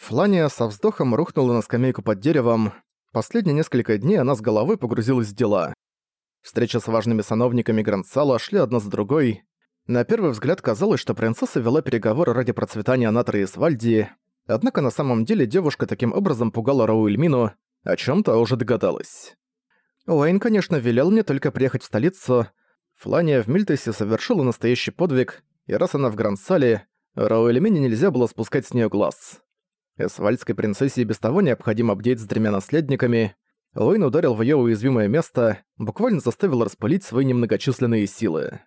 Флания со вздохом рухнула на скамейку под деревом. Последние несколько дней она с головой погрузилась в дела. Встречи с важными сановниками Грандсала шли одна за другой. На первый взгляд казалось, что принцесса вела переговоры ради процветания Натры и Свальдии, однако на самом деле девушка таким образом пугала Рауэльмину, о чем то уже догадалась. Уэйн, конечно, велел мне только приехать в столицу. Флания в Мильтесе совершила настоящий подвиг, и раз она в Грандсале, Рауэльмине нельзя было спускать с нее глаз. Эсвальдской принцессе без того необходимо бдеть с тремя наследниками. Уэйн ударил в её уязвимое место, буквально заставил распылить свои немногочисленные силы.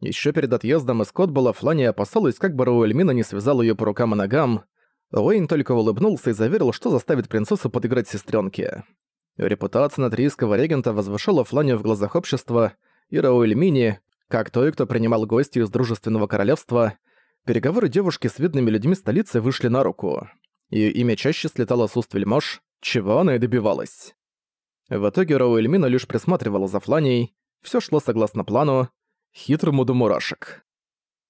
Ещё перед отъездом из Котбола Флани опасалась, как бы Роуэльмина не связал её по рукам и ногам. Уэйн только улыбнулся и заверил, что заставит принцессу подыграть сестрёнке. Репутация натрийского регента возвышала Фланию в глазах общества, и Роуэльмине, как той, кто принимал гостей из дружественного королевства, переговоры девушки с видными людьми столицы вышли на руку. Её имя чаще слетало с уст вельмож, чего она и добивалась. В итоге Роуэльмина лишь присматривала за Фланией, всё шло согласно плану, хитрому до мурашек.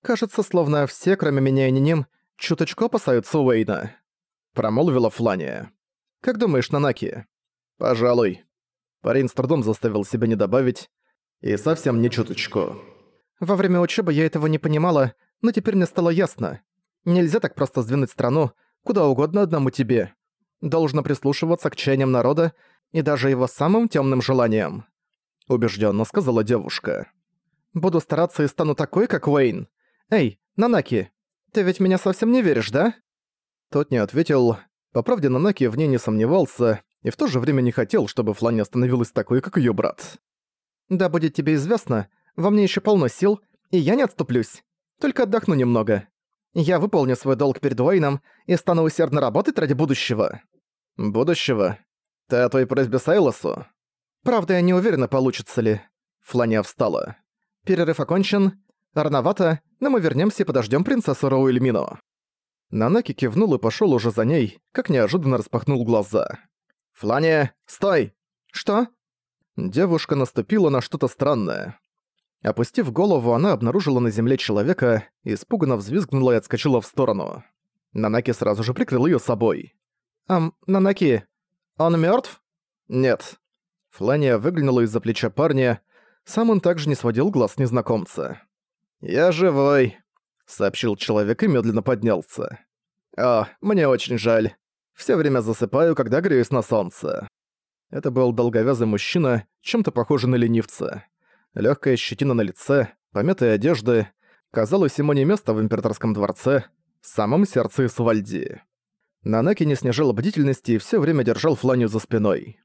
«Кажется, словно все, кроме меня и Ниним, чуточку опасаются Уэйна», — промолвила Флания. «Как думаешь, Нанаки?» «Пожалуй». Парень с трудом заставил себя не добавить. «И совсем не чуточку». «Во время учебы я этого не понимала, но теперь мне стало ясно. Нельзя так просто сдвинуть страну, куда угодно одному тебе. Должно прислушиваться к чаяниям народа и даже его самым темным желаниям», — убежденно сказала девушка. «Буду стараться и стану такой, как Уэйн. Эй, Нанаки, ты ведь меня совсем не веришь, да?» Тот не ответил. По правде, Нанаки в ней не сомневался и в то же время не хотел, чтобы Флани остановилась такой, как ее брат. «Да будет тебе известно, во мне еще полно сил, и я не отступлюсь. Только отдохну немного. Я выполню свой долг перед Уэйном и стану усердно работать ради будущего». «Будущего? Ты о той просьбе Сайлосу?» «Правда, я не уверена, получится ли». Флания встала. «Перерыв окончен. Рановато, но мы вернемся и подождем принцессу Роуэльмину». Нанаки кивнул и пошел уже за ней, как неожиданно распахнул глаза. «Флания, стой!» «Что?» Девушка наступила на что-то странное. Опустив голову, она обнаружила на земле человека, испуганно взвизгнула и отскочила в сторону. Нанаки сразу же прикрыл ее собой. «Ам, Нанаки, он мертв? «Нет». Флания выглянула из-за плеча парня, сам он также не сводил глаз незнакомца. «Я живой», — сообщил человек и медленно поднялся. «О, мне очень жаль. Все время засыпаю, когда греюсь на солнце». Это был долговязый мужчина, чем-то похожий на ленивца. Легкая щетина на лице, помятые одежды. Казалось, ему не место в императорском дворце, самом сердце Исвальди. Нанаки не снижал бдительности и все время держал Фланию за спиной.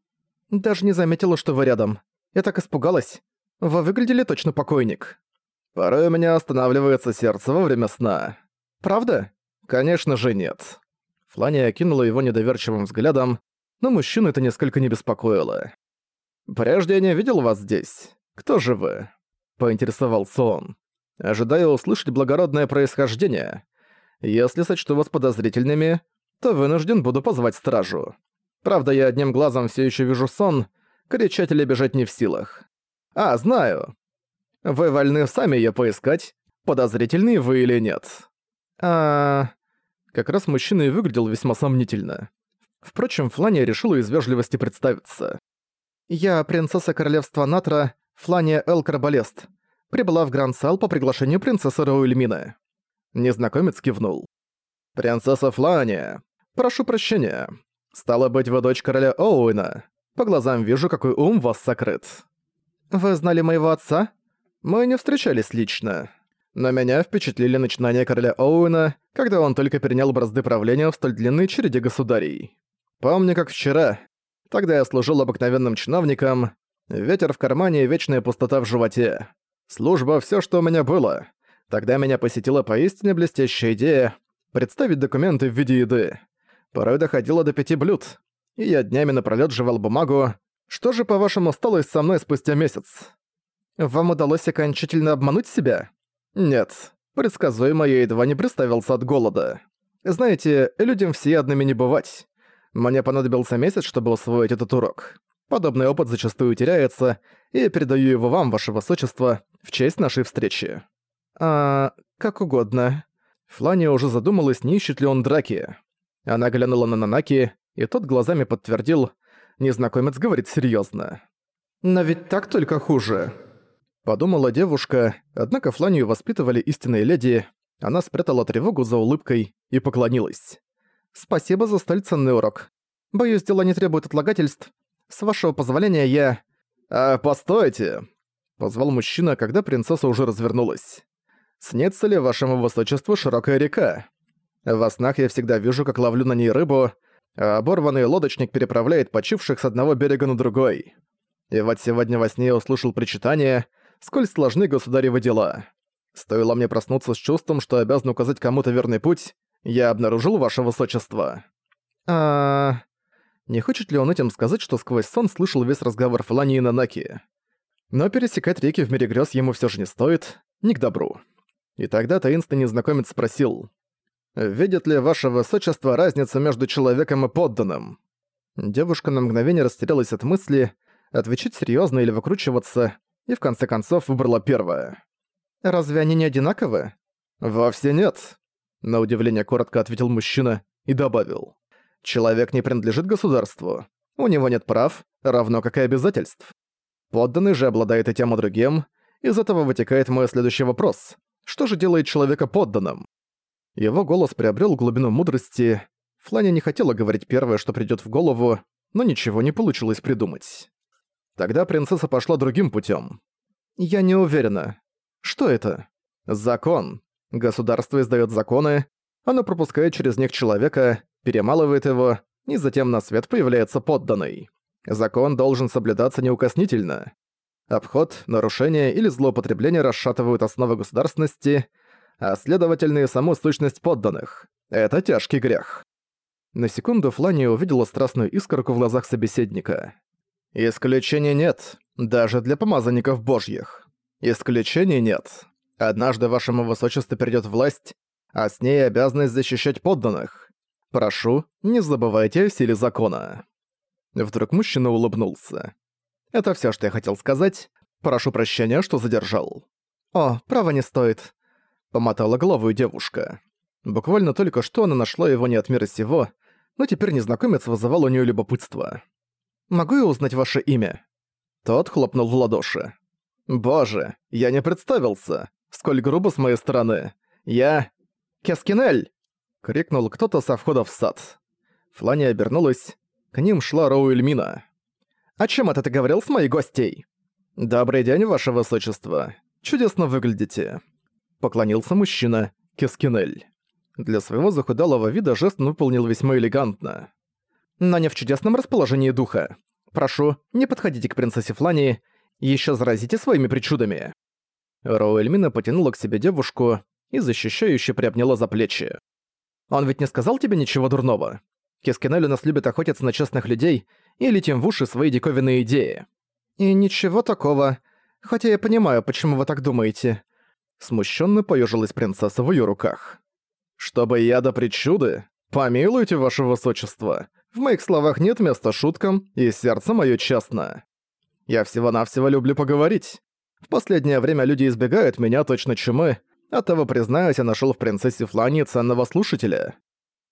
«Даже не заметила, что вы рядом. Я так испугалась. Вы выглядели точно покойник». «Порой у меня останавливается сердце во время сна». «Правда?» «Конечно же нет». Флания окинула его недоверчивым взглядом, но мужчину это несколько не беспокоило. «Прежде я не видел вас здесь. Кто же вы?» — поинтересовался он. «Ожидаю услышать благородное происхождение. Если сочту вас подозрительными, то вынужден буду позвать стражу. Правда, я одним глазом все еще вижу сон, кричать или бежать не в силах. А, знаю. Вы вольны сами ее поискать, подозрительные вы или нет. А... Как раз мужчина и выглядел весьма сомнительно. Впрочем, Флания решила из вежливости представиться. «Я принцесса королевства Натра, Флания Эл Карбалест. Прибыла в Гранд-Сал по приглашению принцессы Роуэльмины». Незнакомец кивнул. «Принцесса Флания, прошу прощения. Стало быть, вы дочь короля Оуэна. По глазам вижу, какой ум вас сокрыт». «Вы знали моего отца?» «Мы не встречались лично. Но меня впечатлили начинания короля Оуэна, когда он только перенял бразды правления в столь длинной череде государей. Помню, как вчера. Тогда я служил обыкновенным чиновником. Ветер в кармане и вечная пустота в животе. Служба — всё, что у меня было. Тогда меня посетила поистине блестящая идея представить документы в виде еды. Порой доходило до пяти блюд. И я днями напролёт жевал бумагу. Что же, по-вашему, сталось со мной спустя месяц? Вам удалось окончательно обмануть себя? Нет. Предсказуемо я едва не приставился от голода. Знаете, людям всеядными не бывать. Мне понадобился месяц, чтобы усвоить этот урок. Подобный опыт зачастую теряется, и передаю его вам, ваше высочество, в честь нашей встречи. А, как угодно. Флания уже задумалась, не ищет ли он драки. Она глянула на Нанаки, и тот глазами подтвердил, незнакомец говорит серьезно. «Но ведь так только хуже», — подумала девушка, однако Фланию воспитывали истинные леди, она спрятала тревогу за улыбкой и поклонилась. «Спасибо за столь ценный урок. Боюсь, дело не требует отлагательств. С вашего позволения я...» «А, постойте!» — позвал мужчина, когда принцесса уже развернулась. «Снится ли вашему высочеству широкая река? Во снах я всегда вижу, как ловлю на ней рыбу, а оборванный лодочник переправляет почивших с одного берега на другой. И вот сегодня во сне я услышал причитание, сколь сложны государевы дела. Стоило мне проснуться с чувством, что обязан указать кому-то верный путь, я обнаружил ваше высочество. А... Не хочет ли он этим сказать, что сквозь сон слышал весь разговор Флани и Нанаки? Но пересекать реки в мире грёз ему всё же не стоит, не к добру. И тогда таинственный незнакомец спросил, «Видит ли ваше высочество разницу между человеком и подданным?» Девушка на мгновение растерялась от мысли, отвечать серьёзно или выкручиваться, и в конце концов выбрала первое. «Разве они не одинаковы?» «Вовсе нет», — на удивление коротко ответил мужчина и добавил. «Человек не принадлежит государству. У него нет прав, равно как и обязательств. Подданный же обладает и тем, и другим. Из этого вытекает мой следующий вопрос. Что же делает человека подданным?» Его голос приобрел глубину мудрости. Фланя не хотела говорить первое, что придёт в голову, но ничего не получилось придумать. Тогда принцесса пошла другим путём. «Я не уверена. Что это? Закон. Государство издает законы, оно пропускает через них человека, перемалывает его, и затем на свет появляется подданный. Закон должен соблюдаться неукоснительно. Обход, нарушение или злоупотребление расшатывают основы государственности, а следовательно и саму сущность подданных. Это тяжкий грех. На секунду Флания увидела страстную искорку в глазах собеседника. «Исключений нет, даже для помазанников божьих. Исключений нет. Однажды вашему высочеству перейдет власть, а с ней обязанность защищать подданных. Прошу, не забывайте о силе закона». Вдруг мужчина улыбнулся. «Это все, что я хотел сказать. Прошу прощения, что задержал». «О, право не стоит», — помотала головой девушка. Буквально только что она нашла его не от мира сего, но теперь незнакомец вызывал у нее любопытство. «Могу я узнать ваше имя?» Тот хлопнул в ладоши. «Боже, я не представился! Сколь грубо с моей стороны! Я... Кескинель!» — крикнул кто-то со входа в сад. Флани обернулась. К ним шла Роуэльмина. «О чем это ты говорил с моей гостей?» «Добрый день, ваше высочество. Чудесно выглядите». Поклонился мужчина, Кескинель. Для своего захудалого вида жест выполнил весьма элегантно. «Но не в чудесном расположении духа. Прошу, не подходите к принцессе Флани еще заразите своими причудами». Роуэльмина потянула к себе девушку и защищающе приобняла за плечи. «Он ведь не сказал тебе ничего дурного? Кескинель у нас любит охотиться на честных людей и летим в уши свои диковинные идеи». «И ничего такого. Хотя я понимаю, почему вы так думаете». Смущенно поежилась принцесса в ее руках. «Чтобы я до причуды? Помилуйте, ваше высочество. В моих словах нет места шуткам, и сердце мое честно». Я всего-навсего люблю поговорить. В последнее время люди избегают меня точно чумы, оттого, признаюсь, я нашёл в принцессе Флани ценного слушателя.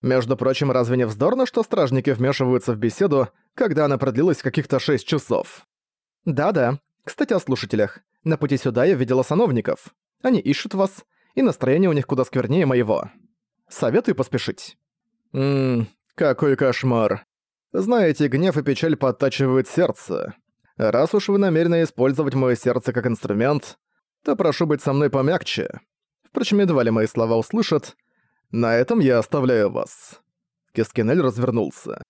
Между прочим, разве не вздорно, что стражники вмешиваются в беседу, когда она продлилась каких-то шесть часов? Да-да. Кстати, о слушателях. На пути сюда я видела сановников. Они ищут вас, и настроение у них куда сквернее моего. Советую поспешить. Ммм, какой кошмар. Знаете, гнев и печаль подтачивают сердце. Раз уж вы намерены использовать мое сердце как инструмент, то прошу быть со мной помягче. Впрочем, едва ли мои слова услышат. На этом я оставляю вас». Кискинель развернулся.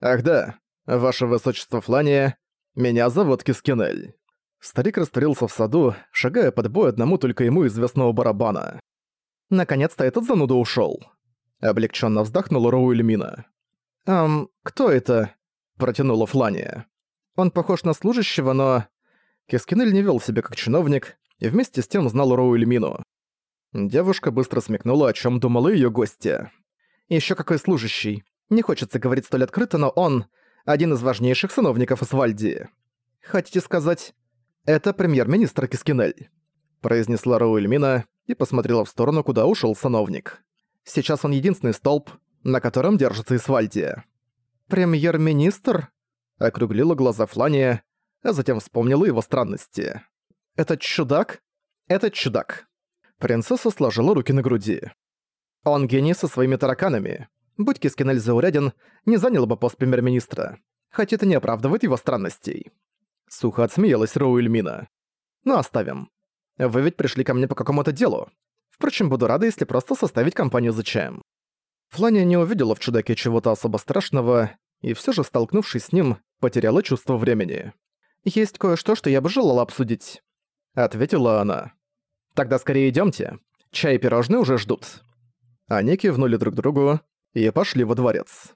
«Ах да, ваше высочество Флания, меня зовут Кискинель». Старик растворился в саду, шагая под бой одному только ему известного барабана. «Наконец-то этот зануда ушёл». Облегчённо вздохнула Роуэльмина. «Эм, кто это?» – протянула Флания. Он похож на служащего, но... Кескинель не вел себя как чиновник и вместе с тем знал Роуэль Мину. Девушка быстро смекнула, о чем думала ее гостья. Еще какой служащий. Не хочется говорить столь открыто, но он один из важнейших сановников Асвальдии. Хотите сказать, это премьер-министр Кискинель? произнесла Роуэль Мина и посмотрела в сторону, куда ушел сановник. Сейчас он единственный столб, на котором держится Исвальдия. «Премьер-министр?» — округлила глаза Флания, а затем вспомнила его странности. «Этот чудак? Этот чудак». Принцесса сложила руки на груди. «Он гений со своими тараканами. Будь Кискинель зауряден, не занял бы пост премьер-министра. Хотя это не оправдывает его странностей». Сухо отсмеялась Роуэльмина. «Ну, оставим. Вы ведь пришли ко мне по какому-то делу. Впрочем, буду рада, если просто составить компанию за чаем». Флания не увидела в чудаке чего-то особо страшного, и все же, столкнувшись с ним, потеряла чувство времени. «Есть кое-что, что я бы желала обсудить», — ответила она. «Тогда скорее идемте. Чай и пирожные уже ждут». Они кивнули друг другу и пошли во дворец.